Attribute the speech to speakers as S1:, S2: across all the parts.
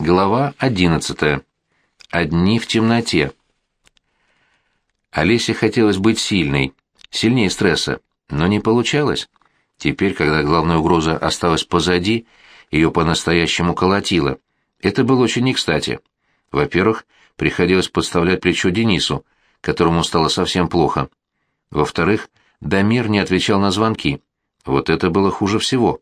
S1: Глава одиннадцатая. Одни в темноте. Олесе хотелось быть сильной, сильнее стресса, но не получалось. Теперь, когда главная угроза осталась позади, ее по-настоящему колотило. Это было очень не кстати. Во-первых, приходилось подставлять плечо Денису, которому стало совсем плохо. Во-вторых, Дамир не отвечал на звонки. Вот это было хуже всего.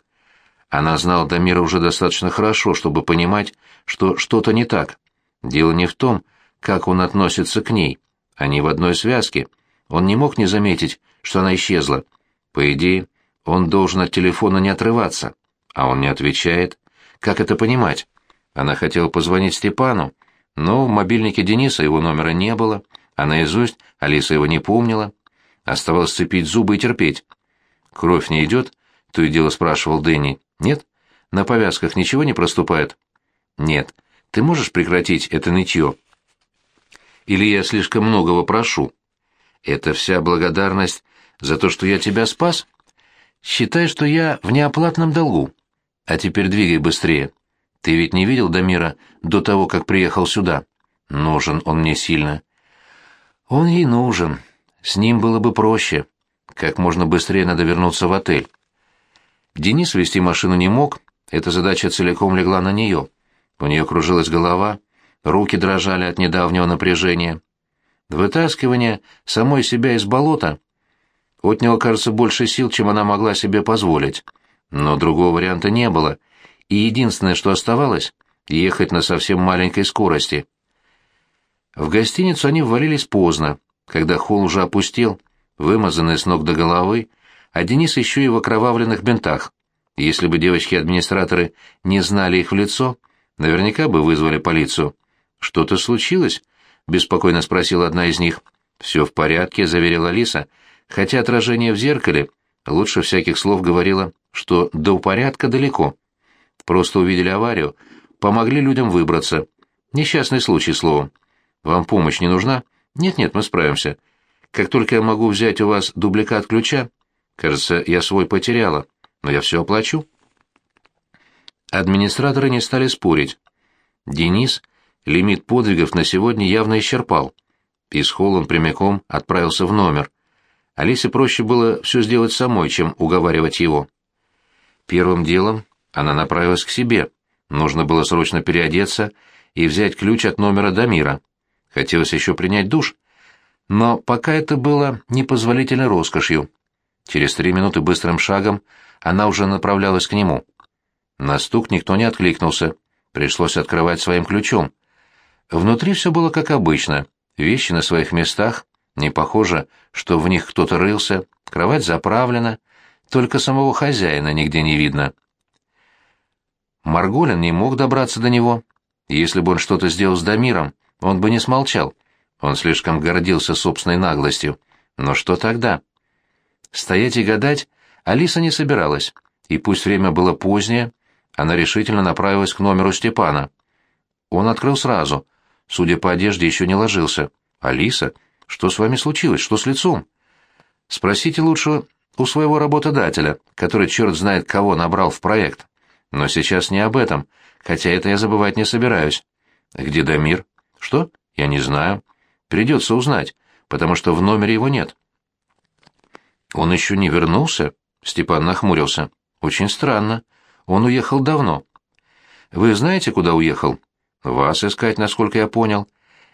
S1: Она знала Дамира уже достаточно хорошо, чтобы понимать, что что-то не так. Дело не в том, как он относится к ней. Они в одной связке. Он не мог не заметить, что она исчезла. По идее, он должен от телефона не отрываться. А он не отвечает. Как это понимать? Она хотела позвонить Степану, но в мобильнике Дениса его номера не было, а наизусть Алиса его не помнила. Оставалось сцепить зубы и терпеть. «Кровь не идет?» — то и дело спрашивал Дэнни. Нет? На повязках ничего не проступает? Нет. Ты можешь прекратить это нытье? Или я слишком многого прошу? Это вся благодарность за то, что я тебя спас? Считай, что я в неоплатном долгу. А теперь двигай быстрее. Ты ведь не видел Дамира до того, как приехал сюда? Нужен он мне сильно. Он ей нужен. С ним было бы проще. Как можно быстрее надо вернуться в отель. Денис вести машину не мог, эта задача целиком легла на нее. У нее кружилась голова, руки дрожали от недавнего напряжения. Вытаскивание самой себя из болота отняло, кажется, больше сил, чем она могла себе позволить. Но другого варианта не было, и единственное, что оставалось — ехать на совсем маленькой скорости. В гостиницу они ввалились поздно, когда холл уже опустел, вымазанный с ног до головы, а Денис еще и в окровавленных бинтах. Если бы девочки-администраторы не знали их в лицо, наверняка бы вызвали полицию. «Что-то случилось?» — беспокойно спросила одна из них. «Все в порядке», — заверила Лиса, хотя отражение в зеркале лучше всяких слов говорило, что до порядка далеко. Просто увидели аварию, помогли людям выбраться. Несчастный случай, словом. Вам помощь не нужна? Нет-нет, мы справимся. Как только я могу взять у вас дубликат ключа, Кажется, я свой потеряла, но я все оплачу. Администраторы не стали спорить. Денис лимит подвигов на сегодня явно исчерпал. Из холла он прямиком отправился в номер. Алисе проще было все сделать самой, чем уговаривать его. Первым делом она направилась к себе. Нужно было срочно переодеться и взять ключ от номера Дамира. Хотелось еще принять душ, но пока это было непозволительной роскошью. Через три минуты быстрым шагом она уже направлялась к нему. На стук никто не откликнулся. Пришлось открывать своим ключом. Внутри все было как обычно. Вещи на своих местах. Не похоже, что в них кто-то рылся. Кровать заправлена. Только самого хозяина нигде не видно. Марголин не мог добраться до него. Если бы он что-то сделал с Дамиром, он бы не смолчал. Он слишком гордился собственной наглостью. Но что тогда? Стоять и гадать Алиса не собиралась, и пусть время было позднее, она решительно направилась к номеру Степана. Он открыл сразу. Судя по одежде, еще не ложился. «Алиса, что с вами случилось? Что с лицом?» «Спросите лучше у своего работодателя, который черт знает кого набрал в проект. Но сейчас не об этом, хотя это я забывать не собираюсь. Где Дамир? Что? Я не знаю. Придется узнать, потому что в номере его нет. «Он еще не вернулся?» — Степан нахмурился. «Очень странно. Он уехал давно». «Вы знаете, куда уехал?» «Вас искать, насколько я понял.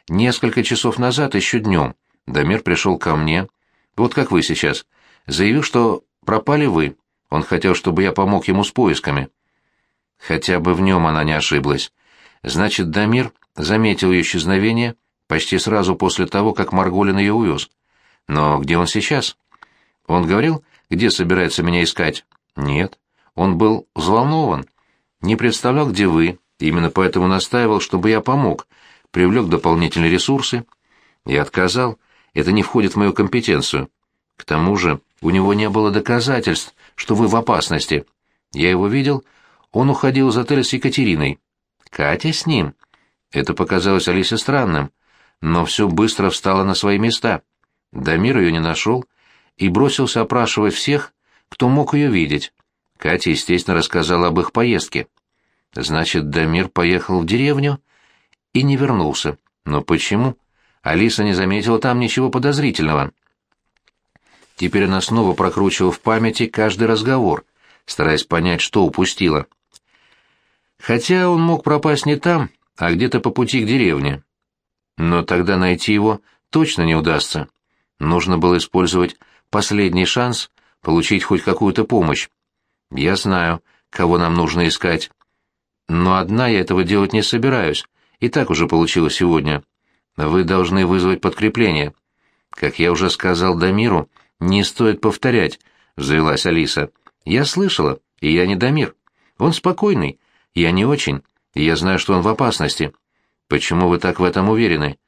S1: Несколько часов назад, еще днем, Дамир пришел ко мне, вот как вы сейчас, заявил, что пропали вы. Он хотел, чтобы я помог ему с поисками». Хотя бы в нем она не ошиблась. Значит, Дамир заметил ее исчезновение почти сразу после того, как Марголин ее увез. Но где он сейчас?» Он говорил, где собирается меня искать? Нет. Он был взволнован. Не представлял, где вы, именно поэтому настаивал, чтобы я помог, привлек дополнительные ресурсы. Я отказал. Это не входит в мою компетенцию. К тому же у него не было доказательств, что вы в опасности. Я его видел. Он уходил из отеля с Екатериной. Катя с ним. Это показалось Алисе странным, но все быстро встало на свои места. Дамир ее не нашел, и бросился опрашивать всех, кто мог ее видеть. Катя, естественно, рассказала об их поездке. Значит, Дамир поехал в деревню и не вернулся. Но почему? Алиса не заметила там ничего подозрительного. Теперь она снова прокручивала в памяти каждый разговор, стараясь понять, что упустила. Хотя он мог пропасть не там, а где-то по пути к деревне. Но тогда найти его точно не удастся. Нужно было использовать последний шанс получить хоть какую-то помощь. Я знаю, кого нам нужно искать. Но одна я этого делать не собираюсь, и так уже получилось сегодня. Вы должны вызвать подкрепление. Как я уже сказал Дамиру, не стоит повторять, — взвелась Алиса. Я слышала, и я не Дамир. Он спокойный, я не очень, и я знаю, что он в опасности. Почему вы так в этом уверены?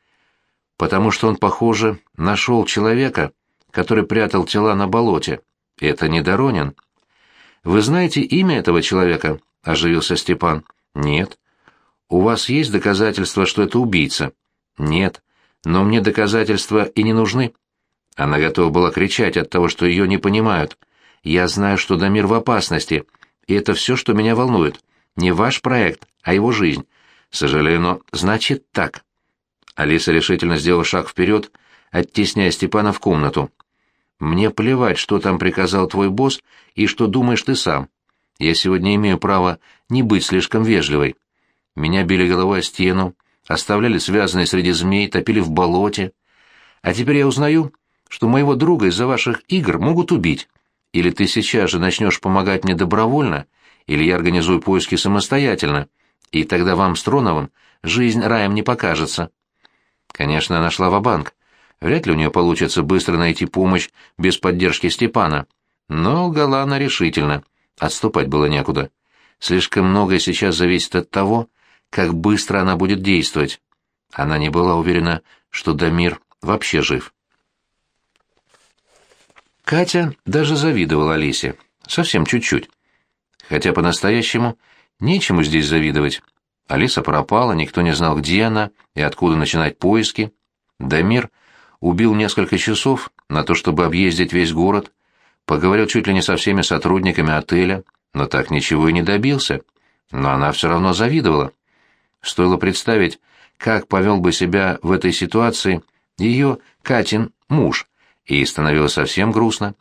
S1: Потому что он, похоже, нашел человека, который прятал тела на болоте. Это не Доронин. Вы знаете имя этого человека? — оживился Степан. Нет. У вас есть доказательства, что это убийца? Нет. Но мне доказательства и не нужны. Она готова была кричать от того, что ее не понимают. Я знаю, что Дамир в опасности, и это все, что меня волнует. Не ваш проект, а его жизнь. Сожалею, но значит так. Алиса решительно сделала шаг вперед, оттесняя Степана в комнату. «Мне плевать, что там приказал твой босс и что думаешь ты сам. Я сегодня имею право не быть слишком вежливой. Меня били головой о стену, оставляли связанной среди змей, топили в болоте. А теперь я узнаю, что моего друга из-за ваших игр могут убить. Или ты сейчас же начнешь помогать мне добровольно, или я организую поиски самостоятельно, и тогда вам с Троновым жизнь раем не покажется. Конечно, она шла в банк Вряд ли у нее получится быстро найти помощь без поддержки Степана. Но лгала она решительно. Отступать было некуда. Слишком многое сейчас зависит от того, как быстро она будет действовать. Она не была уверена, что Дамир вообще жив. Катя даже завидовала Алисе. Совсем чуть-чуть. Хотя по-настоящему нечему здесь завидовать. Алиса пропала, никто не знал, где она и откуда начинать поиски. Дамир убил несколько часов на то, чтобы объездить весь город, поговорил чуть ли не со всеми сотрудниками отеля, но так ничего и не добился. Но она все равно завидовала. Стоило представить, как повел бы себя в этой ситуации ее, Катин, муж, и становилось совсем грустно.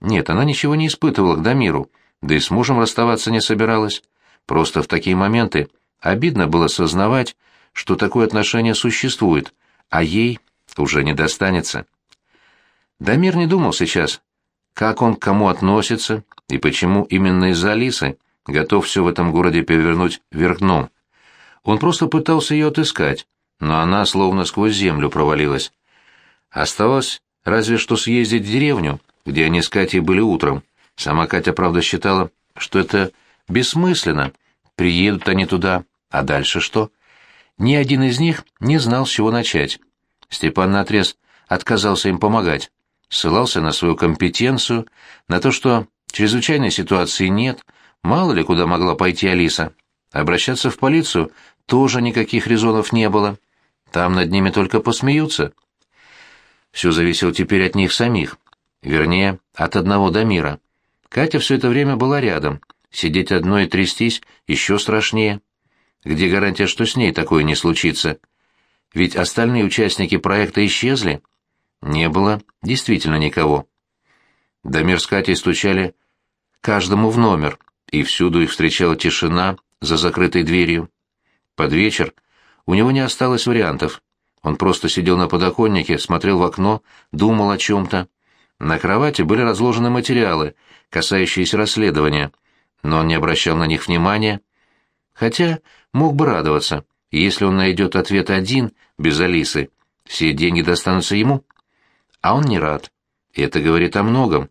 S1: Нет, она ничего не испытывала к Дамиру, да и с мужем расставаться не собиралась. Просто в такие моменты обидно было сознавать, что такое отношение существует, а ей уже не достанется. Дамир не думал сейчас, как он к кому относится и почему именно из-за Алисы готов все в этом городе перевернуть вверх дном. Он просто пытался ее отыскать, но она словно сквозь землю провалилась. Оставалось разве что съездить в деревню, где они с Катей были утром. Сама Катя, правда, считала, что это бессмысленно. Приедут они туда, а дальше что? Ни один из них не знал, с чего начать. Степан наотрез отказался им помогать. Ссылался на свою компетенцию, на то, что чрезвычайной ситуации нет, мало ли куда могла пойти Алиса. Обращаться в полицию тоже никаких резонов не было. Там над ними только посмеются. Все зависело теперь от них самих. Вернее, от одного до мира. Катя все это время была рядом. Сидеть одной и трястись еще страшнее. Где гарантия, что с ней такое не случится? Ведь остальные участники проекта исчезли. Не было действительно никого. Дамир с Катей стучали каждому в номер, и всюду их встречала тишина за закрытой дверью. Под вечер у него не осталось вариантов. Он просто сидел на подоконнике, смотрел в окно, думал о чем-то. На кровати были разложены материалы, касающиеся расследования, но он не обращал на них внимания. Хотя мог бы радоваться, если он найдет ответ один, без Алисы, все деньги достанутся ему. А он не рад. И это говорит о многом.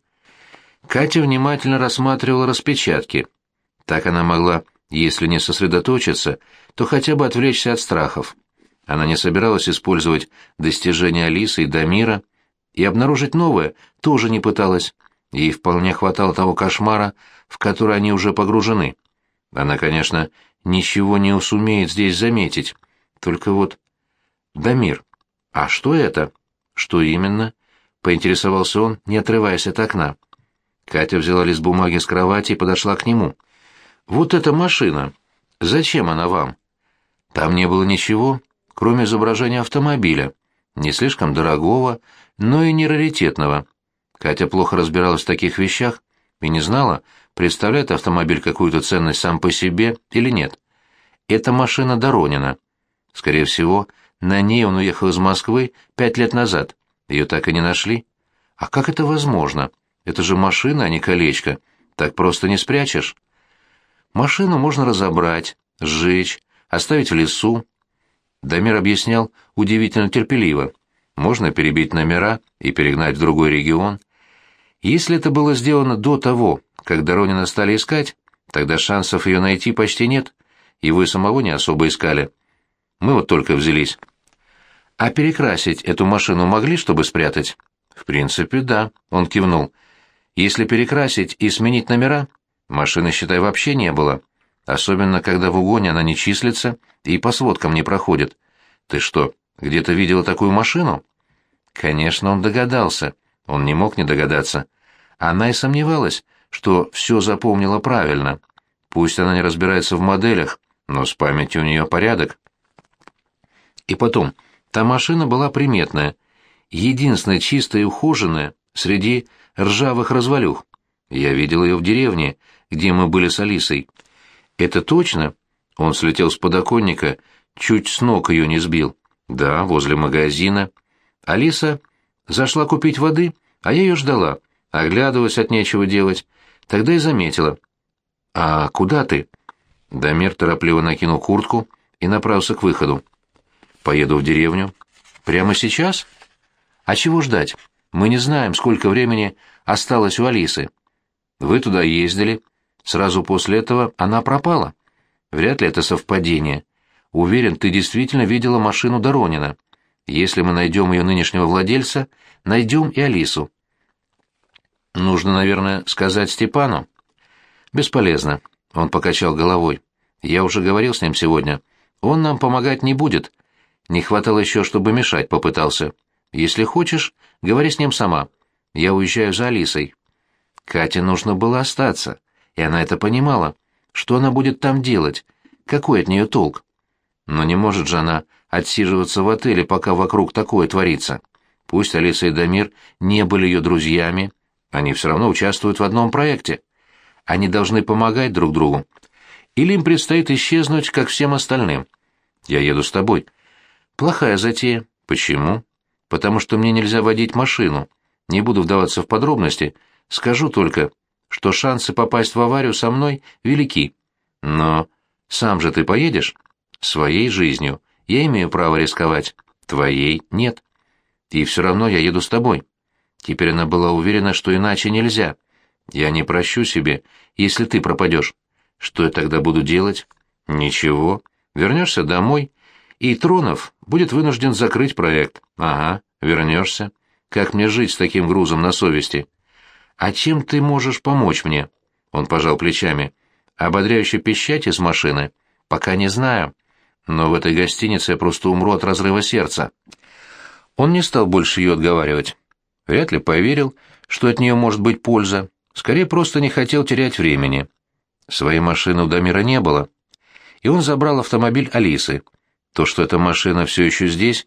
S1: Катя внимательно рассматривала распечатки. Так она могла, если не сосредоточиться, то хотя бы отвлечься от страхов. Она не собиралась использовать достижения Алисы и Дамира, и обнаружить новое тоже не пыталась. Ей вполне хватало того кошмара, в который они уже погружены. Она, конечно, ничего не сумеет здесь заметить. Только вот... Дамир. А что это? Что именно? Поинтересовался он, не отрываясь от окна. Катя взяла лист бумаги с кровати и подошла к нему. Вот эта машина. «Зачем она вам?» «Там не было ничего, кроме изображения автомобиля, не слишком дорогого, но и не раритетного. Катя плохо разбиралась в таких вещах и не знала, представляет автомобиль какую-то ценность сам по себе или нет. Это машина Доронина. Скорее всего, на ней он уехал из Москвы пять лет назад. Ее так и не нашли. А как это возможно? Это же машина, а не колечко. Так просто не спрячешь. Машину можно разобрать, сжечь, оставить в лесу. Дамир объяснял удивительно терпеливо. Можно перебить номера и перегнать в другой регион. Если это было сделано до того, как Доронина стали искать, тогда шансов ее найти почти нет. Его и самого не особо искали. Мы вот только взялись. А перекрасить эту машину могли, чтобы спрятать? В принципе, да, он кивнул. Если перекрасить и сменить номера, машины, считай, вообще не было. Особенно, когда в угоне она не числится и по сводкам не проходит. Ты что, где-то видела такую машину? Конечно, он догадался. Он не мог не догадаться. Она и сомневалась, что все запомнила правильно. Пусть она не разбирается в моделях, но с памятью у нее порядок. И потом, та машина была приметная, единственная чистая и ухоженная среди ржавых развалюх. Я видел ее в деревне, где мы были с Алисой. Это точно? Он слетел с подоконника, чуть с ног ее не сбил. Да, возле магазина. Алиса зашла купить воды, а я ее ждала, оглядывалась от нечего делать. Тогда и заметила. «А куда ты?» Дамир торопливо накинул куртку и направился к выходу. «Поеду в деревню». «Прямо сейчас?» «А чего ждать? Мы не знаем, сколько времени осталось у Алисы. Вы туда ездили. Сразу после этого она пропала. Вряд ли это совпадение. Уверен, ты действительно видела машину Доронина. Если мы найдем ее нынешнего владельца, найдем и Алису. Нужно, наверное, сказать Степану. Бесполезно. Он покачал головой. Я уже говорил с ним сегодня. Он нам помогать не будет. Не хватало еще, чтобы мешать попытался. Если хочешь, говори с ним сама. Я уезжаю за Алисой. Кате нужно было остаться, и она это понимала. Что она будет там делать? Какой от нее толк? Но не может же она отсиживаться в отеле, пока вокруг такое творится. Пусть Алиса и Дамир не были ее друзьями, они все равно участвуют в одном проекте. Они должны помогать друг другу. Или им предстоит исчезнуть, как всем остальным. Я еду с тобой. Плохая затея. Почему? Потому что мне нельзя водить машину. Не буду вдаваться в подробности. Скажу только, что шансы попасть в аварию со мной велики. Но сам же ты поедешь? Своей жизнью. Я имею право рисковать. Твоей нет. И все равно я еду с тобой. Теперь она была уверена, что иначе нельзя. Я не прощу себе, если ты пропадешь. Что я тогда буду делать? Ничего. Вернешься домой, и Тронов будет вынужден закрыть проект. Ага, вернешься. Как мне жить с таким грузом на совести? А чем ты можешь помочь мне? Он пожал плечами. Ободряюще пищать из машины? Пока не знаю. Но в этой гостинице я просто умру от разрыва сердца. Он не стал больше ее отговаривать. Вряд ли поверил, что от нее может быть польза. Скорее, просто не хотел терять времени. Своей машины у Дамира не было. И он забрал автомобиль Алисы. То, что эта машина все еще здесь,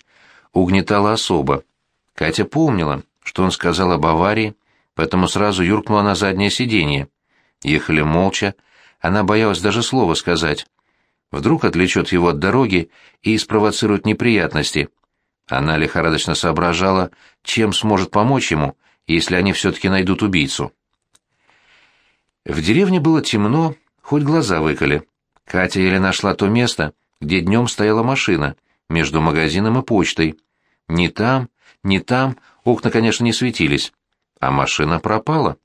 S1: угнетало особо. Катя помнила, что он сказал об аварии, поэтому сразу юркнула на заднее сиденье. Ехали молча, она боялась даже слова сказать. Вдруг отвлечет его от дороги и спровоцирует неприятности. Она лихорадочно соображала, чем сможет помочь ему, если они все-таки найдут убийцу. В деревне было темно, хоть глаза выколи. Катя еле нашла то место, где днем стояла машина, между магазином и почтой. Ни там, ни там окна, конечно, не светились. А машина пропала.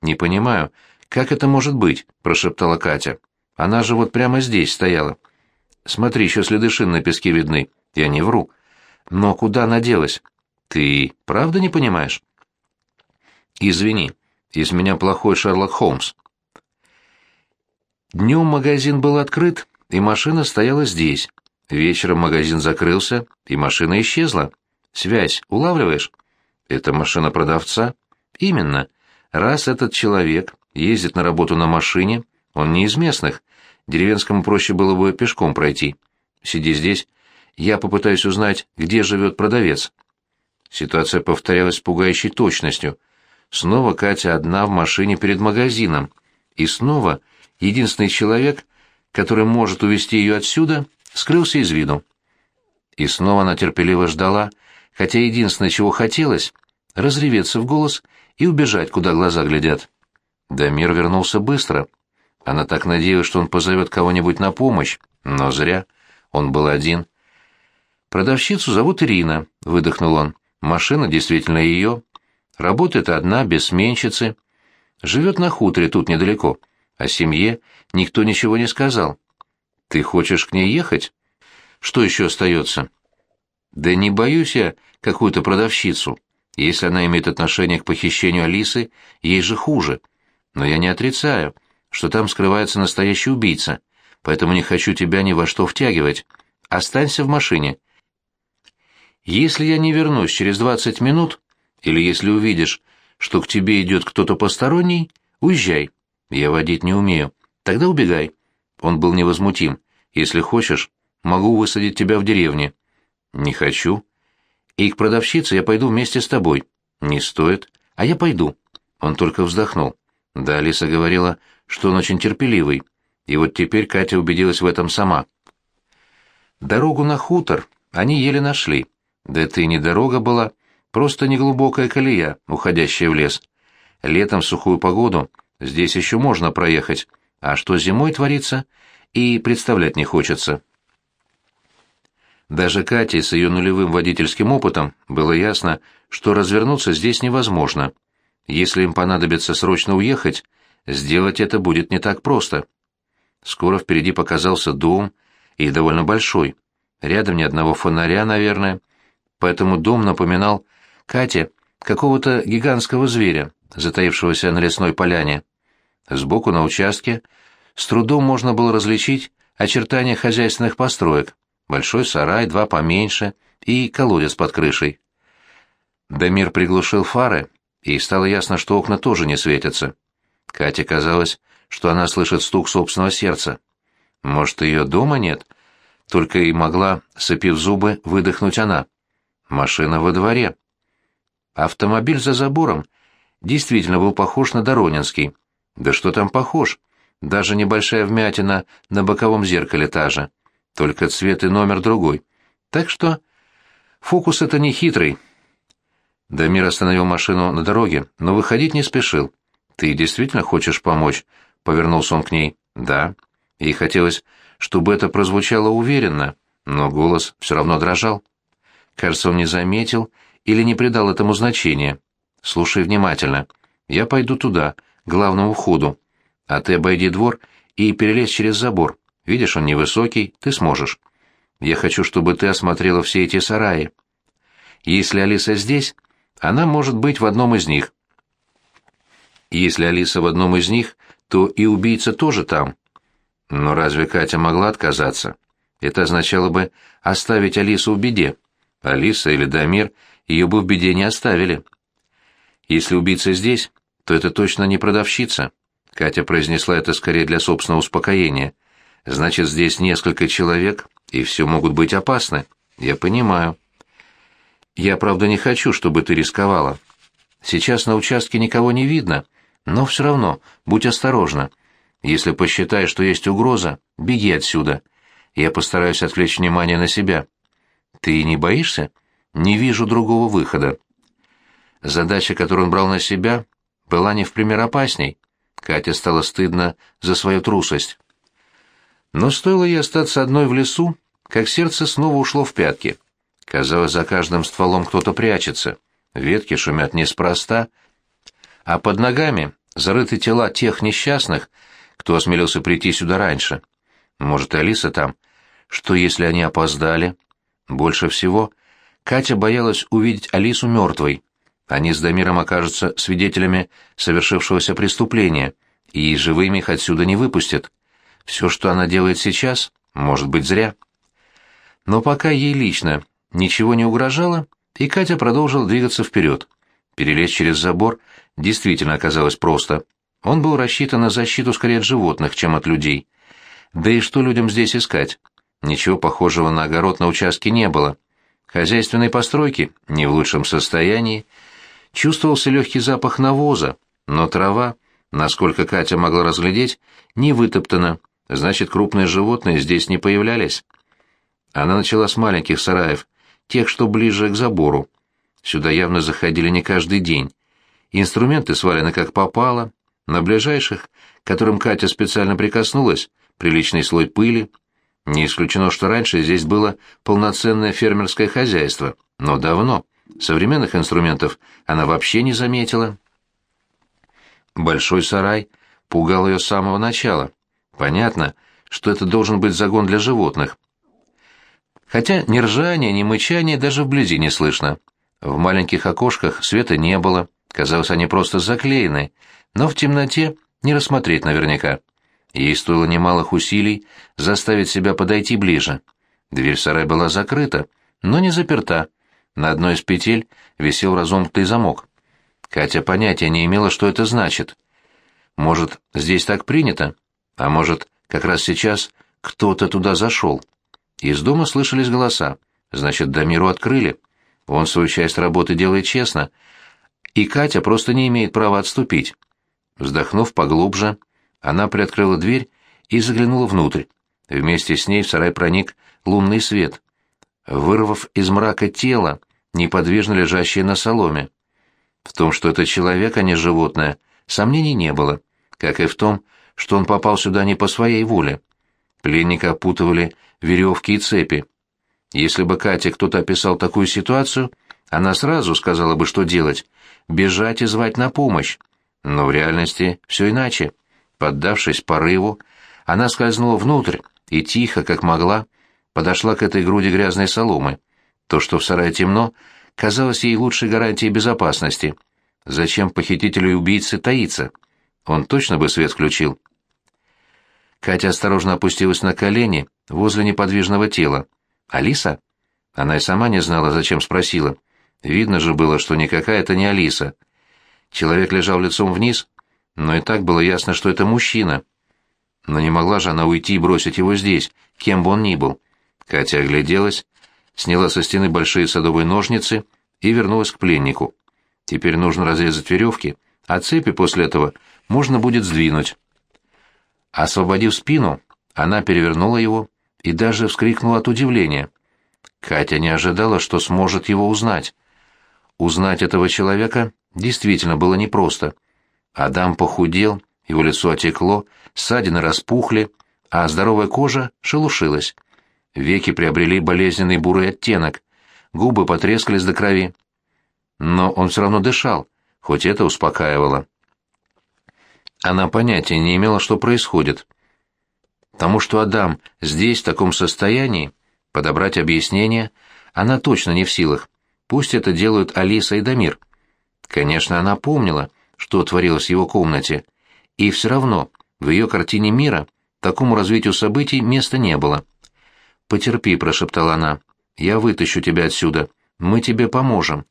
S1: «Не понимаю, как это может быть?» — прошептала Катя. «Она же вот прямо здесь стояла. Смотри, еще следы шин на песке видны. Я не вру. Но куда она делась? Ты правда не понимаешь? Извини, из меня плохой Шерлок Холмс. Днем магазин был открыт, и машина стояла здесь. Вечером магазин закрылся, и машина исчезла. Связь улавливаешь? Это машина продавца? Именно. Раз этот человек ездит на работу на машине, он не из местных. Деревенскому проще было бы пешком пройти. Сиди здесь, я попытаюсь узнать, где живет продавец. Ситуация повторялась с пугающей точностью. Снова Катя одна в машине перед магазином. И снова единственный человек, который может увести ее отсюда, скрылся из виду. И снова она терпеливо ждала, хотя единственное, чего хотелось — разреветься в голос и убежать, куда глаза глядят. Дамир вернулся быстро. Она так надеялась, что он позовет кого-нибудь на помощь, но зря. Он был один. «Продавщицу зовут Ирина», — выдохнул он. «Машина действительно ее. Работает одна, без сменщицы. Живет на хуторе тут недалеко. О семье никто ничего не сказал. Ты хочешь к ней ехать? Что еще остается?» «Да не боюсь я какую-то продавщицу. Если она имеет отношение к похищению Алисы, ей же хуже. Но я не отрицаю, что там скрывается настоящий убийца, поэтому не хочу тебя ни во что втягивать. Останься в машине. Если я не вернусь через двадцать минут, или если увидишь, что к тебе идет кто-то посторонний, уезжай. Я водить не умею. Тогда убегай. Он был невозмутим. Если хочешь, могу высадить тебя в деревне. Не хочу. И к продавщице я пойду вместе с тобой. Не стоит. А я пойду. Он только вздохнул. Да, Алиса говорила, что он очень терпеливый. И вот теперь Катя убедилась в этом сама. Дорогу на хутор они еле нашли. Да это и не дорога была, просто неглубокая колея, уходящая в лес. Летом в сухую погоду здесь еще можно проехать, а что зимой творится, и представлять не хочется. Даже Кате с ее нулевым водительским опытом было ясно, что развернуться здесь невозможно. Если им понадобится срочно уехать, сделать это будет не так просто. Скоро впереди показался дом, и довольно большой. Рядом ни одного фонаря, наверное, поэтому дом напоминал Кате какого-то гигантского зверя, затаившегося на лесной поляне. Сбоку на участке с трудом можно было различить очертания хозяйственных построек. Большой сарай, два поменьше и колодец под крышей. Дамир приглушил фары и стало ясно, что окна тоже не светятся. Кате казалось, что она слышит стук собственного сердца. Может, ее дома нет? Только и могла, сыпив зубы, выдохнуть она. Машина во дворе. Автомобиль за забором действительно был похож на Доронинский. Да что там похож? Даже небольшая вмятина на боковом зеркале та же. Только цвет и номер другой. Так что фокус это не хитрый, Дамир остановил машину на дороге, но выходить не спешил. «Ты действительно хочешь помочь?» — повернулся он к ней. «Да». Ей хотелось, чтобы это прозвучало уверенно, но голос все равно дрожал. Кажется, он не заметил или не придал этому значения. «Слушай внимательно. Я пойду туда, к главному входу. А ты обойди двор и перелезь через забор. Видишь, он невысокий, ты сможешь. Я хочу, чтобы ты осмотрела все эти сараи. Если Алиса здесь, она может быть в одном из них. Если Алиса в одном из них, то и убийца тоже там. Но разве Катя могла отказаться? Это означало бы оставить Алису в беде. Алиса или Дамир ее бы в беде не оставили. Если убийца здесь, то это точно не продавщица. Катя произнесла это скорее для собственного успокоения. Значит, здесь несколько человек, и все могут быть опасны. Я понимаю. Я, правда, не хочу, чтобы ты рисковала. Сейчас на участке никого не видно, но все равно будь осторожна. Если посчитаешь, что есть угроза, беги отсюда. Я постараюсь отвлечь внимание на себя. Ты не боишься? Не вижу другого выхода. Задача, которую он брал на себя, была не в пример опасней. Катя стало стыдно за свою трусость. Но стоило ей остаться одной в лесу, как сердце снова ушло в пятки. Казалось, за каждым стволом кто-то прячется. Ветки шумят неспроста, а под ногами зарыты тела тех несчастных, кто осмелился прийти сюда раньше. Может, и Алиса там. Что, если они опоздали? Больше всего Катя боялась увидеть Алису мертвой. Они с Дамиром окажутся свидетелями совершившегося преступления, и живыми их отсюда не выпустят. Все, что она делает сейчас, может быть зря. Но пока ей лично Ничего не угрожало, и Катя продолжила двигаться вперед. Перелезть через забор действительно оказалось просто. Он был рассчитан на защиту скорее от животных, чем от людей. Да и что людям здесь искать? Ничего похожего на огород на участке не было. Хозяйственной постройки не в лучшем состоянии. Чувствовался легкий запах навоза, но трава, насколько Катя могла разглядеть, не вытоптана, значит, крупные животные здесь не появлялись. Она начала с маленьких сараев, тех, что ближе к забору. Сюда явно заходили не каждый день. Инструменты свалены как попало, на ближайших, к которым Катя специально прикоснулась, приличный слой пыли. Не исключено, что раньше здесь было полноценное фермерское хозяйство, но давно. Современных инструментов она вообще не заметила. Большой сарай пугал ее с самого начала. Понятно, что это должен быть загон для животных. Хотя ни ржания, ни мычания даже вблизи не слышно. В маленьких окошках света не было, казалось, они просто заклеены, но в темноте не рассмотреть наверняка. Ей стоило немалых усилий заставить себя подойти ближе. Дверь в сарай была закрыта, но не заперта. На одной из петель висел разомкнутый замок. Катя понятия не имела, что это значит. Может, здесь так принято? А может, как раз сейчас кто-то туда зашел? Из дома слышались голоса. Значит, Дамиру открыли. Он свою часть работы делает честно. И Катя просто не имеет права отступить. Вздохнув поглубже, она приоткрыла дверь и заглянула внутрь. Вместе с ней в сарай проник лунный свет, вырвав из мрака тело, неподвижно лежащее на соломе. В том, что это человек, а не животное, сомнений не было, как и в том, что он попал сюда не по своей воле. Пленника опутывали веревки и цепи. Если бы Кате кто-то описал такую ситуацию, она сразу сказала бы, что делать — бежать и звать на помощь. Но в реальности все иначе. Поддавшись порыву, она скользнула внутрь и тихо, как могла, подошла к этой груди грязной соломы. То, что в сарае темно, казалось ей лучшей гарантией безопасности. Зачем похитителю и убийце таиться? Он точно бы свет включил. Катя осторожно опустилась на колени возле неподвижного тела. «Алиса?» Она и сама не знала, зачем спросила. Видно же было, что никакая это не Алиса. Человек лежал лицом вниз, но и так было ясно, что это мужчина. Но не могла же она уйти и бросить его здесь, кем бы он ни был. Катя огляделась, сняла со стены большие садовые ножницы и вернулась к пленнику. Теперь нужно разрезать веревки, а цепи после этого можно будет сдвинуть. Освободив спину, она перевернула его и даже вскрикнула от удивления. Катя не ожидала, что сможет его узнать. Узнать этого человека действительно было непросто. Адам похудел, его лицо отекло, ссадины распухли, а здоровая кожа шелушилась. Веки приобрели болезненный бурый оттенок, губы потрескались до крови. Но он все равно дышал, хоть это успокаивало. Она понятия не имела, что происходит. Тому, что Адам здесь, в таком состоянии, подобрать объяснение, она точно не в силах. Пусть это делают Алиса и Дамир. Конечно, она помнила, что творилось в его комнате, и все равно в ее картине мира такому развитию событий места не было. «Потерпи», — прошептала она, — «я вытащу тебя отсюда, мы тебе поможем».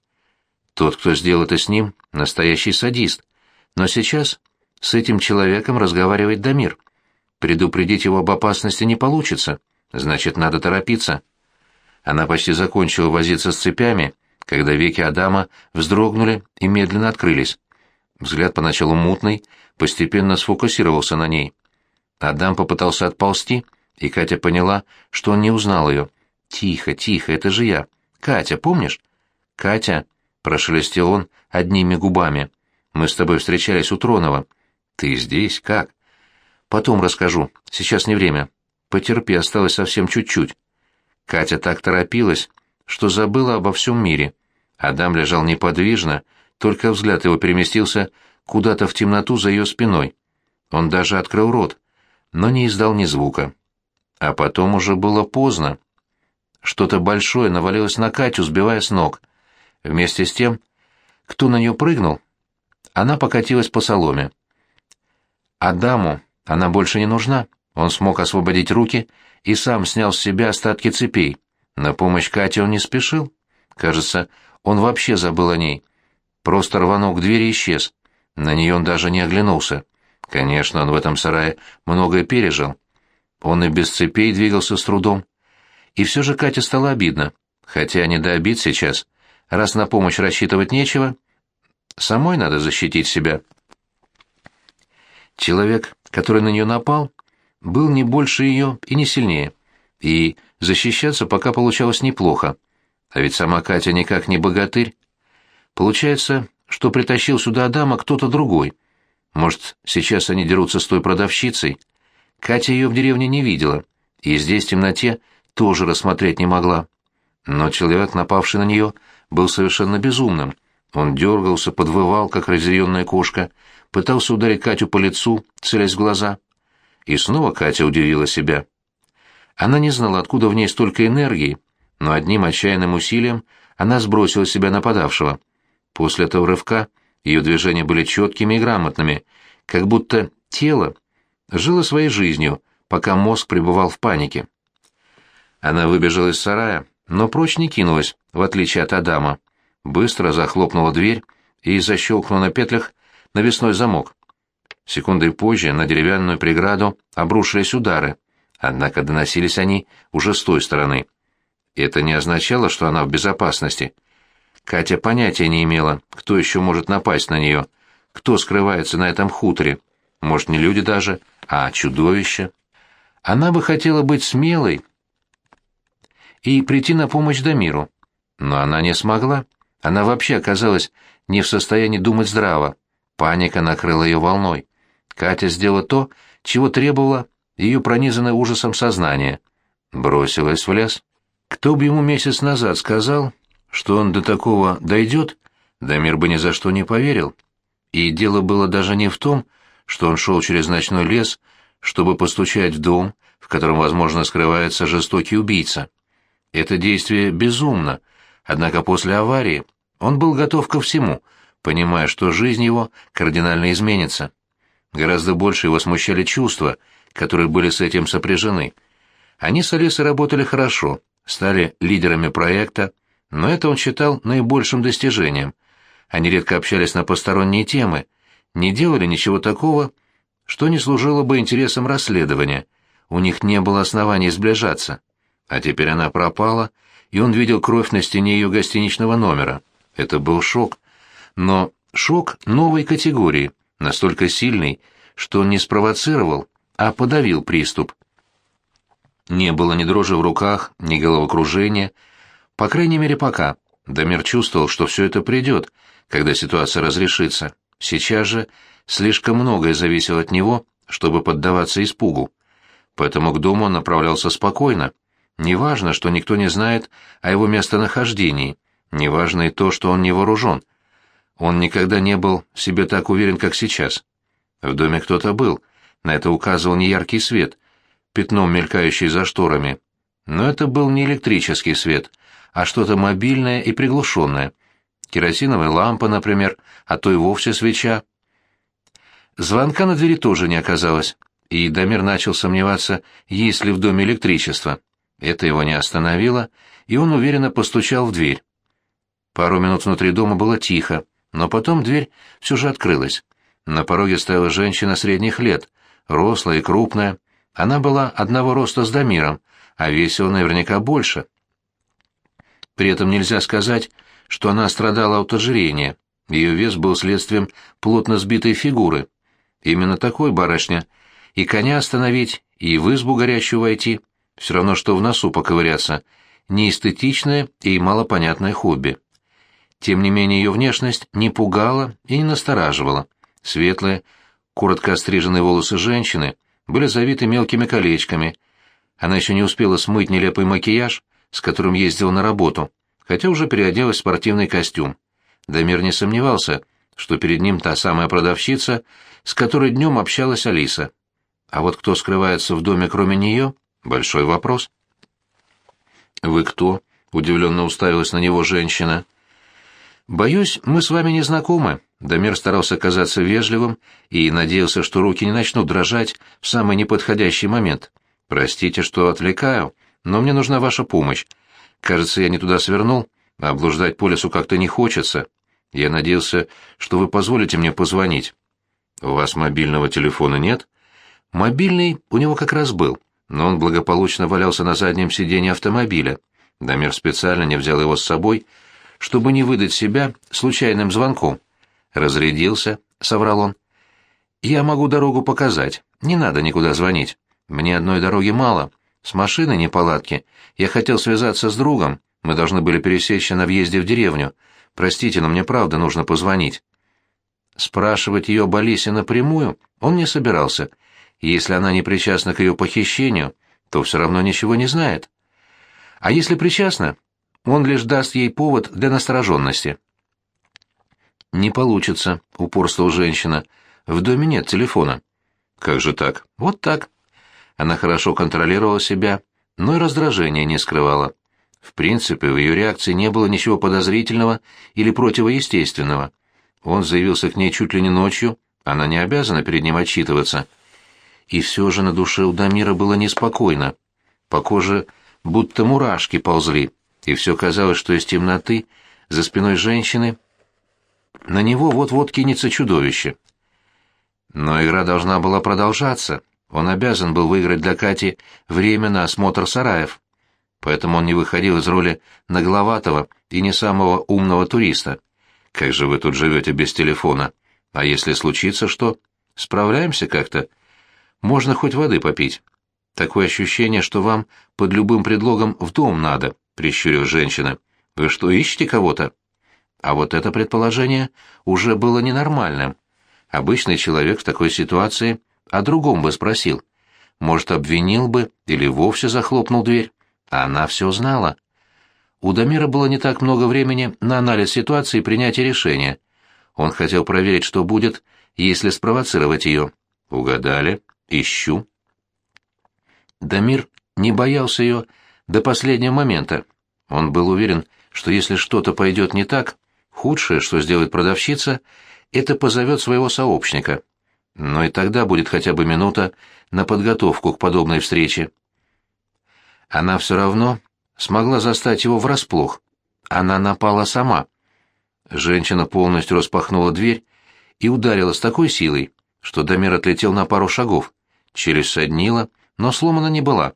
S1: Тот, кто сделал это с ним, настоящий садист. Но сейчас с этим человеком разговаривает Дамир. Предупредить его об опасности не получится, значит, надо торопиться. Она почти закончила возиться с цепями, когда веки Адама вздрогнули и медленно открылись. Взгляд поначалу мутный, постепенно сфокусировался на ней. Адам попытался отползти, и Катя поняла, что он не узнал ее. «Тихо, тихо, это же я. Катя, помнишь?» «Катя», — прошелестел он одними губами, — «мы с тобой встречались у Тронова». «Ты здесь? Как?» «Потом расскажу. Сейчас не время. Потерпи, осталось совсем чуть-чуть». Катя так торопилась, что забыла обо всем мире. Адам лежал неподвижно, только взгляд его переместился куда-то в темноту за ее спиной. Он даже открыл рот, но не издал ни звука. А потом уже было поздно. Что-то большое навалилось на Катю, сбивая с ног. Вместе с тем, кто на нее прыгнул, она покатилась по соломе. Адаму она больше не нужна. Он смог освободить руки и сам снял с себя остатки цепей. На помощь Кате он не спешил. Кажется, он вообще забыл о ней. Просто рванул к двери и исчез. На нее он даже не оглянулся. Конечно, он в этом сарае многое пережил. он и без цепей двигался с трудом. И все же Кате стало обидно, хотя не до обид сейчас. Раз на помощь рассчитывать нечего, самой надо защитить себя. Человек, который на нее напал, был не больше ее и не сильнее, и защищаться пока получалось неплохо. А ведь сама Катя никак не богатырь. Получается, что притащил сюда Адама кто-то другой. Может, сейчас они дерутся с той продавщицей? Катя ее в деревне не видела, и здесь в темноте тоже рассмотреть не могла. Но человек, напавший на нее, был совершенно безумным. Он дергался, подвывал, как разъяренная кошка, пытался ударить Катю по лицу, целясь в глаза. И снова Катя удивила себя. Она не знала, откуда в ней столько энергии, но одним отчаянным усилием она сбросила себя нападавшего. После этого рывка ее движения были четкими и грамотными, как будто тело жило своей жизнью, пока мозг пребывал в панике. Она выбежала из сарая, но прочь не кинулась, в отличие от Адама. Быстро захлопнула дверь и защелкнула на петлях навесной замок. Секундой позже на деревянную преграду обрушились удары, однако доносились они уже с той стороны. Это не означало, что она в безопасности. Катя понятия не имела, кто еще может напасть на нее, кто скрывается на этом хуторе. Может, не люди даже, а чудовище. Она бы хотела быть смелой и прийти на помощь Дамиру. Но она не смогла. Она вообще оказалась не в состоянии думать здраво. Паника накрыла ее волной. Катя сделала то, чего требовала ее пронизанное ужасом сознание. Бросилась в лес. Кто бы ему месяц назад сказал, что он до такого дойдет, Дамир бы ни за что не поверил. И дело было даже не в том, что он шел через ночной лес, чтобы постучать в дом, в котором, возможно, скрывается жестокий убийца. Это действие безумно, однако после аварии он был готов ко всему, понимая, что жизнь его кардинально изменится. Гораздо больше его смущали чувства, которые были с этим сопряжены. Они с Алисой работали хорошо, стали лидерами проекта, но это он считал наибольшим достижением. Они редко общались на посторонние темы, не делали ничего такого, что не служило бы интересам расследования. У них не было оснований сближаться. А теперь она пропала, и он видел кровь на стене ее гостиничного номера. Это был шок. Но шок новой категории, настолько сильный, что он не спровоцировал, а подавил приступ. Не было ни дрожи в руках, ни головокружения, по крайней мере пока. Дамир чувствовал, что все это придет, когда ситуация разрешится. Сейчас же слишком многое зависело от него, чтобы поддаваться испугу. Поэтому к дому он направлялся спокойно. Неважно, что никто не знает о его местонахождении, неважно и то, что он не вооружен. Он никогда не был в себе так уверен, как сейчас. В доме кто-то был, на это указывал неяркий свет, пятном мелькающий за шторами. Но это был не электрический свет, а что-то мобильное и приглушенное. Керосиновая лампа, например, а то и вовсе свеча. Звонка на двери тоже не оказалось, и Дамир начал сомневаться, есть ли в доме электричество. Это его не остановило, и он уверенно постучал в дверь. Пару минут внутри дома было тихо, но потом дверь все же открылась. На пороге стояла женщина средних лет, рослая и крупная. Она была одного роста с Дамиром, а весила наверняка больше. При этом нельзя сказать, что она страдала от ожирения. Ее вес был следствием плотно сбитой фигуры. Именно такой барышня. И коня остановить, и в избу горячую войти — все равно, что в носу поковыряться, неэстетичное и малопонятное хобби. Тем не менее ее внешность не пугала и не настораживала. Светлые, коротко остриженные волосы женщины были завиты мелкими колечками. Она еще не успела смыть нелепый макияж, с которым ездила на работу, хотя уже переоделась в спортивный костюм. Дамир не сомневался, что перед ним та самая продавщица, с которой днем общалась Алиса. А вот кто скрывается в доме кроме нее, Большой вопрос. «Вы кто?» — удивленно уставилась на него женщина. «Боюсь, мы с вами не знакомы». Дамир старался казаться вежливым и надеялся, что руки не начнут дрожать в самый неподходящий момент. «Простите, что отвлекаю, но мне нужна ваша помощь. Кажется, я не туда свернул, а облуждать по лесу как-то не хочется. Я надеялся, что вы позволите мне позвонить». «У вас мобильного телефона нет?» «Мобильный у него как раз был, но он благополучно валялся на заднем сиденье автомобиля. Дамир специально не взял его с собой, чтобы не выдать себя случайным звонком. «Разрядился», — соврал он. «Я могу дорогу показать, не надо никуда звонить. Мне одной дороги мало, с машиной неполадки. Я хотел связаться с другом, мы должны были пересечься на въезде в деревню. Простите, но мне правда нужно позвонить». Спрашивать ее об Алисе напрямую он не собирался. Если она не причастна к ее похищению, то все равно ничего не знает. А если причастна, он лишь даст ей повод для настороженности. «Не получится», — упорствовала женщина. «В доме нет телефона». «Как же так?» «Вот так». Она хорошо контролировала себя, но и раздражения не скрывала. В принципе, в ее реакции не было ничего подозрительного или противоестественного. Он заявился к ней чуть ли не ночью, она не обязана перед ним отчитываться. И все же на душе у Дамира было неспокойно. По коже будто мурашки ползли, и все казалось, что из темноты, за спиной женщины, на него вот-вот кинется чудовище. Но игра должна была продолжаться. Он обязан был выиграть для Кати время на осмотр сараев. Поэтому он не выходил из роли нагловатого и не самого умного туриста. Как же вы тут живете без телефона? А если случится что? Справляемся как-то? Можно хоть воды попить. Такое ощущение, что вам под любым предлогом в дом надо, — прищурила женщина. Вы что, ищете кого-то? А вот это предположение уже было ненормальным. Обычный человек в такой ситуации о другом бы спросил. Может, обвинил бы или вовсе захлопнул дверь. А она все знала. У Дамира было не так много времени на анализ ситуации и принятие решения. Он хотел проверить, что будет, если спровоцировать ее. Угадали. Ищу. Дамир не боялся ее до последнего момента. Он был уверен, что если что-то пойдет не так, худшее, что сделает продавщица, это позовет своего сообщника. Но и тогда будет хотя бы минута на подготовку к подобной встрече. Она все равно смогла застать его врасплох. Она напала сама. Женщина полностью распахнула дверь и ударила с такой силой, что Дамир отлетел на пару шагов. Челюсть соднила, но сломана не была,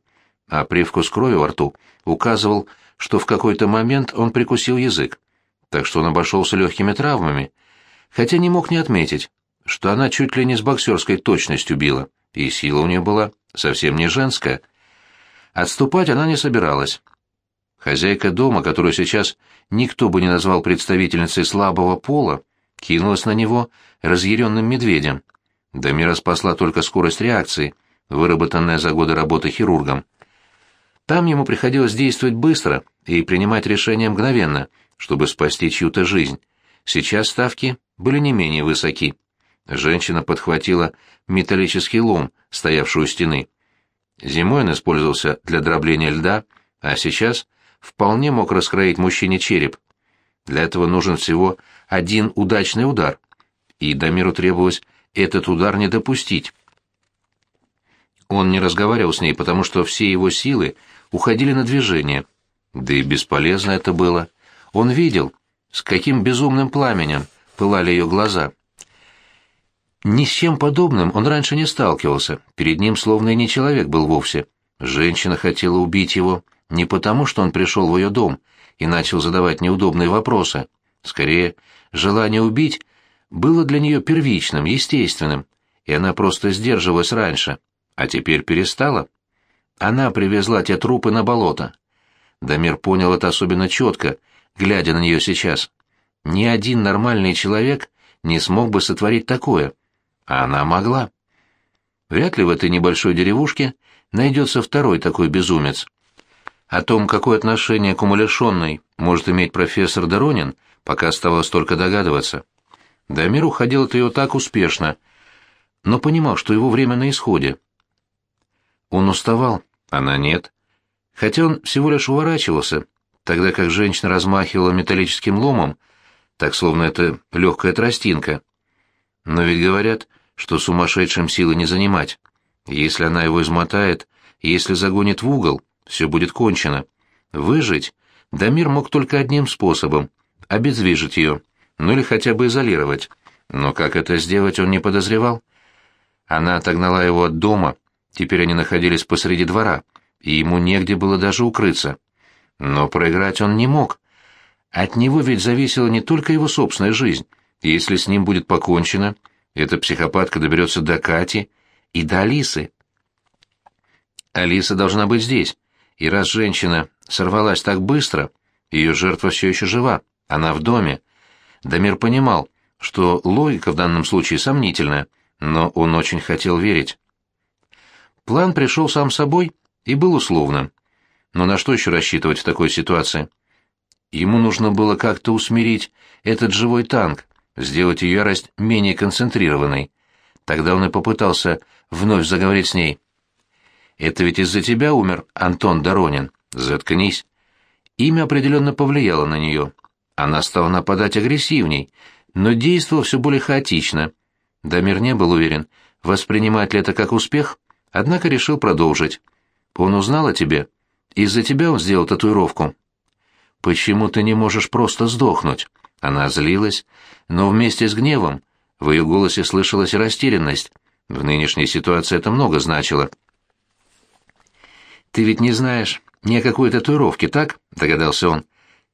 S1: а привкус крови во рту указывал, что в какой-то момент он прикусил язык, так что он обошелся легкими травмами, хотя не мог не отметить, что она чуть ли не с боксерской точностью била, и сила у нее была совсем не женская. Отступать она не собиралась, Хозяйка дома, которую сейчас никто бы не назвал представительницей слабого пола, кинулась на него разъяренным медведем. Дамира спасла только скорость реакции, выработанная за годы работы хирургом. Там ему приходилось действовать быстро и принимать решения мгновенно, чтобы спасти чью-то жизнь. Сейчас ставки были не менее высоки. Женщина подхватила металлический лом, стоявший у стены. Зимой он использовался для дробления льда, а сейчас вполне мог раскроить мужчине череп. Для этого нужен всего один удачный удар, и Дамиру требовалось этот удар не допустить. Он не разговаривал с ней, потому что все его силы уходили на движение. Да и бесполезно это было. Он видел, с каким безумным пламенем пылали ее глаза. Ни с чем подобным он раньше не сталкивался, перед ним словно и не человек был вовсе. Женщина хотела убить его, не потому, что он пришел в ее дом и начал задавать неудобные вопросы. Скорее, желание убить было для нее первичным, естественным, и она просто сдерживалась раньше, а теперь перестала. Она привезла те трупы на болото. Дамир понял это особенно четко, глядя на нее сейчас. Ни один нормальный человек не смог бы сотворить такое, а она могла. Вряд ли в этой небольшой деревушке найдется второй такой безумец. О том, какое отношение к умалишенной может иметь профессор Доронин, пока оставалось только догадываться. Дамир уходил от ее так успешно, но понимал, что его время на исходе. Он уставал, она нет. Хотя он всего лишь уворачивался, тогда как женщина размахивала металлическим ломом, так словно это легкая тростинка. Но ведь говорят, что сумасшедшим силы не занимать. Если она его измотает, если загонит в угол, все будет кончено. Выжить Дамир мог только одним способом — обездвижить ее, ну или хотя бы изолировать. Но как это сделать, он не подозревал. Она отогнала его от дома, Теперь они находились посреди двора, и ему негде было даже укрыться. Но проиграть он не мог. От него ведь зависела не только его собственная жизнь. Если с ним будет покончено, эта психопатка доберется до Кати и до Алисы. Алиса должна быть здесь, и раз женщина сорвалась так быстро, ее жертва все еще жива, она в доме. Дамир понимал, что логика в данном случае сомнительная, но он очень хотел верить. План пришел сам собой и был условным. Но на что еще рассчитывать в такой ситуации? Ему нужно было как-то усмирить этот живой танк, сделать ее ярость менее концентрированной. Тогда он и попытался вновь заговорить с ней. «Это ведь из-за тебя умер Антон Доронин. Заткнись». Имя определенно повлияло на нее. Она стала нападать агрессивней, но действовала все более хаотично. Дамир не был уверен, воспринимать ли это как успех, однако решил продолжить. «Он узнал о тебе. Из-за тебя он сделал татуировку». «Почему ты не можешь просто сдохнуть?» Она злилась, но вместе с гневом в ее голосе слышалась растерянность. В нынешней ситуации это много значило. «Ты ведь не знаешь ни о какой татуировке, так?» — догадался он.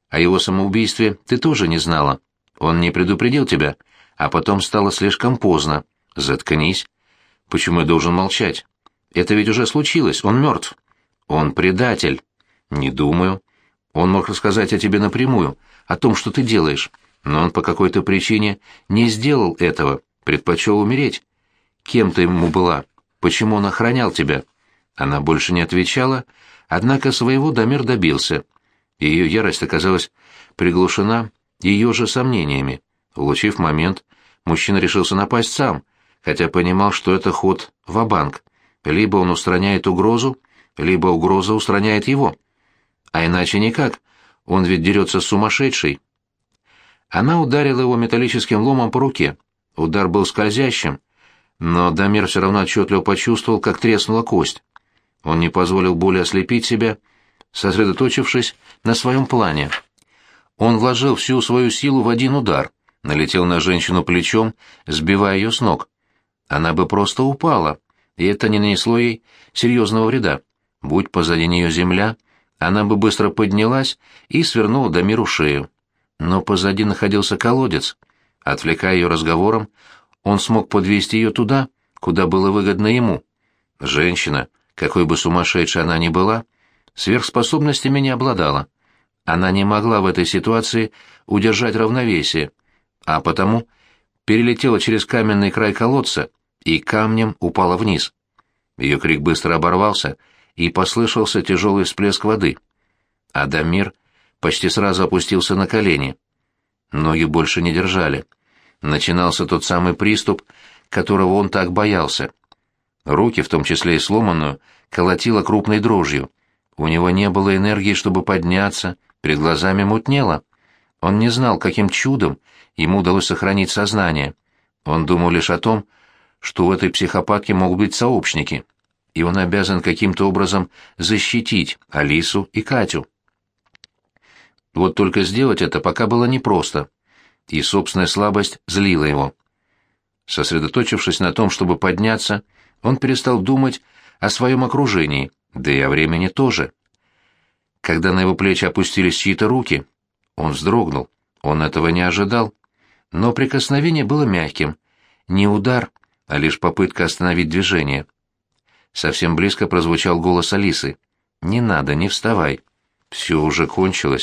S1: «О его самоубийстве ты тоже не знала. Он не предупредил тебя, а потом стало слишком поздно. Заткнись. Почему я должен молчать? Это ведь уже случилось, он мертв. Он предатель. Не думаю. Он мог рассказать о тебе напрямую, о том, что ты делаешь, но он по какой-то причине не сделал этого, предпочел умереть. Кем ты ему была? Почему он охранял тебя?» Она больше не отвечала, однако своего Дамир добился. Ее ярость оказалась приглушена ее же сомнениями. Улучив момент, мужчина решился напасть сам, хотя понимал, что это ход в банк Либо он устраняет угрозу, либо угроза устраняет его. А иначе никак, он ведь дерется с сумасшедшей. Она ударила его металлическим ломом по руке. Удар был скользящим, но Дамир все равно отчетливо почувствовал, как треснула кость. Он не позволил боли ослепить себя, сосредоточившись на своем плане. Он вложил всю свою силу в один удар, налетел на женщину плечом, сбивая ее с ног. Она бы просто упала, и это не нанесло ей серьезного вреда. Будь позади нее земля, она бы быстро поднялась и свернула до миру шею. Но позади находился колодец. Отвлекая ее разговором, он смог подвести ее туда, куда было выгодно ему. Женщина, какой бы сумасшедшей она ни была, сверхспособностями не обладала. Она не могла в этой ситуации удержать равновесие, а потому перелетела через каменный край колодца и камнем упала вниз. Ее крик быстро оборвался, и послышался тяжелый всплеск воды. Адамир почти сразу опустился на колени. Ноги больше не держали. Начинался тот самый приступ, которого он так боялся. Руки, в том числе и сломанную, колотило крупной дрожью. У него не было энергии, чтобы подняться, перед глазами мутнело. Он не знал, каким чудом ему удалось сохранить сознание. Он думал лишь о том, что у этой психопатки могут быть сообщники, и он обязан каким-то образом защитить Алису и Катю. Вот только сделать это пока было непросто, и собственная слабость злила его. Сосредоточившись на том, чтобы подняться, он перестал думать о своем окружении, да и о времени тоже. Когда на его плечи опустились чьи-то руки, он вздрогнул, он этого не ожидал. Но прикосновение было мягким, не удар, а лишь попытка остановить движение. Совсем близко прозвучал голос Алисы. «Не надо, не вставай. Все уже кончилось».